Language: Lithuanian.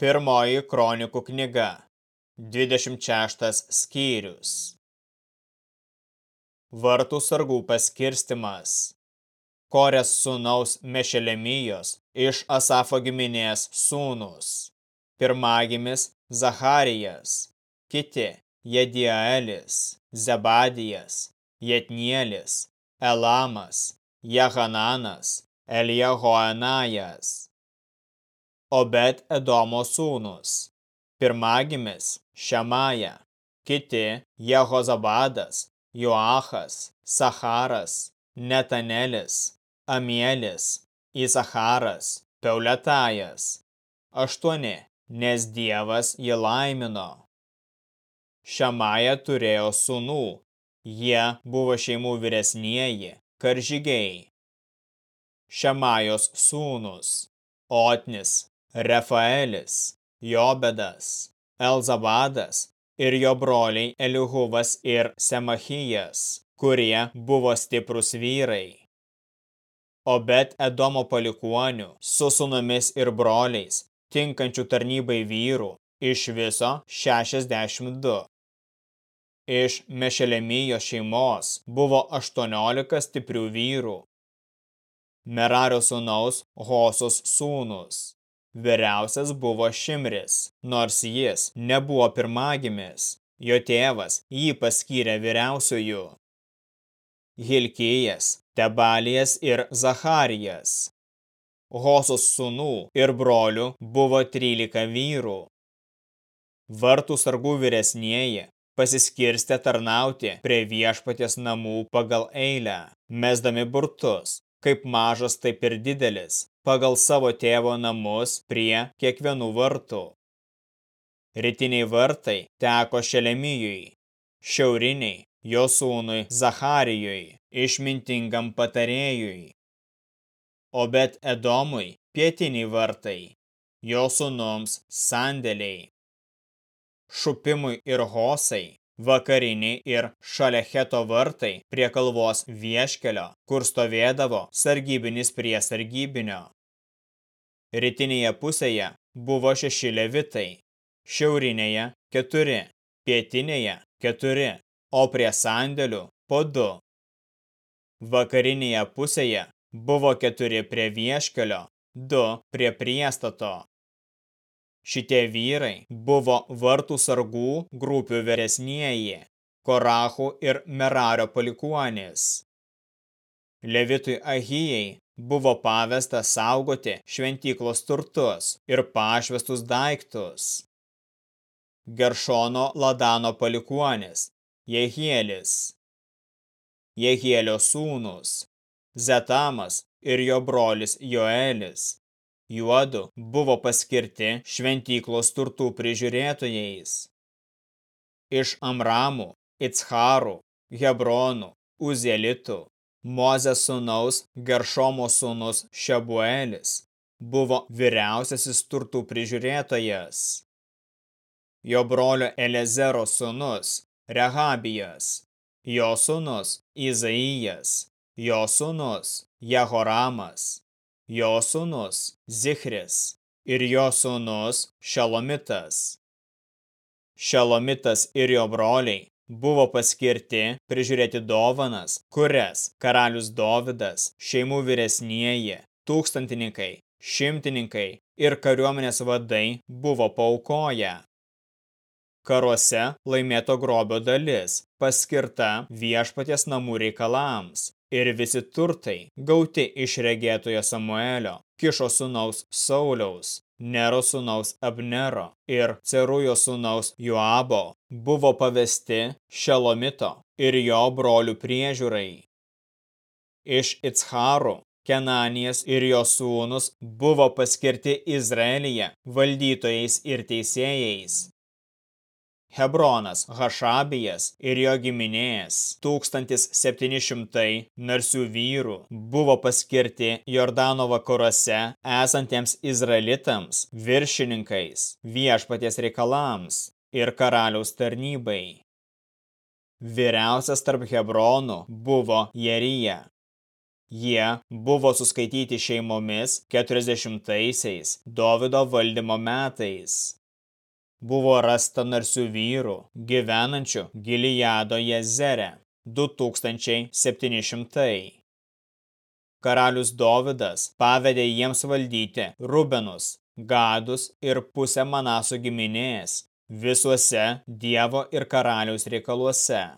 Pirmoji kronikų knyga, 26 skyrius. Vartų sargų paskirstimas. Korės sūnaus Mešelemijos iš Asafo giminės sūnus. Pirmagimis Zacharijas, kiti Jediaelis, Zebadijas, Jetnielis, Elamas, Jehananas, Elijahoenajas. Obet Edomo sūnus, pirmagimis Šemaja, kiti Jehozabadas, Joachas, Sacharas, Netanelis, Amielis, Isacharas, Peuletajas. Aštuoni, nes Dievas jį laimino. Šemaja turėjo sūnų, jie buvo šeimų vyresnieji, karžygiai. Šemajos sūnus, Otnis, Refaelis, Jobedas, Elzabadas ir jo broliai Elihuvas ir Semachijas, kurie buvo stiprus vyrai. O bet Edomo palikuonių su sunomis ir broliais, tinkančių tarnybai vyrų, iš viso 62. Iš Mešelemijo šeimos buvo 18 stiprių vyrų, Merario sūnaus Hosos sūnus. Vyriausias buvo Šimris, nors jis nebuvo pirmagimis, jo tėvas jį paskyrė vyriausiųjų. Hilkijas, Tebalijas ir Zacharijas. Hosos sūnų ir brolių buvo 13 vyrų. Vartų sargų vyresnieji pasiskirstė tarnauti prie viešpaties namų pagal eilę, mesdami burtus, kaip mažas, taip ir didelis, pagal savo tėvo namus prie kiekvienų vartų. Rytiniai vartai teko Šelemijui, šiauriniai jo sūnui Zacharijui, išmintingam patarėjui. O bet Edomui pietiniai vartai, jo sūnums sandėliai. Šupimui ir hosai vakariniai ir šalecheto vartai prie kalvos vieškelio, kur stovėdavo sargybinis prie sargybinio. Rytinėje pusėje buvo šeši levitai, šiaurinėje keturi, pietinėje keturi, o prie sandėlių po du. Vakarinėje pusėje buvo keturi prie vieškelio, du prie priestato. Šitie vyrai buvo vartų sargų grupių vyresnieji, Korachų ir Merario palikuonis. Levitui Ahijai buvo pavesta saugoti šventyklos turtus ir pašvestus daiktus. Geršono Ladano palikuonis, Jehielis. Jehielio sūnus, Zetamas ir jo brolis Joelis juodu buvo paskirti šventyklos turtų prižiūrėtojais. Iš Amramų, Icharų, Hebronų, Uzelitų, Mozės sūnaus Geršomo sūnus Šebuelis buvo vyriausiasis turtų prižiūrėtojas. Jo brolio Elezero sūnus Rehabijas, jo sūnus Izaijas, jo sūnus Jehoramas, jo sūnus Zichris ir jo sūnus Šalomitas. Šalomitas ir jo broliai buvo paskirti prižiūrėti dovanas, kurias karalius Dovidas, šeimų vyresnieji, tūkstantininkai, šimtininkai ir kariuomenės vadai buvo paukoję. Karuose laimėto grobio dalis paskirta viešpaties namų reikalams, ir visi turtai, gauti iš regėtojo Samuelio, Kišo sūnaus Sauliaus, Nero sūnaus Abnero ir Cerujo sūnaus Joabo, buvo pavesti Šelomito ir jo brolių priežiūrai. Iš Icharų Kenanijas ir jo sūnus buvo paskirti Izraelyje valdytojais ir teisėjais. Hebronas, Hašabijas ir jo giminės, 1700 narsių vyrų, buvo paskirti Jordano vakaruose esantiems izraelitams, viršininkais, viešpaties reikalams ir karaliaus tarnybai. Vyriausias tarp Hebronų buvo Jerija. Jie buvo suskaityti šeimomis 40-aisiais Dovido valdymo metais. Buvo rasta narsių vyrų, gyvenančių Gilijado jezere 2700. Karalius Dovidas pavedė jiems valdyti Rubenus, Gadus ir pusę Manaso giminės visuose Dievo ir karaliaus reikaluose.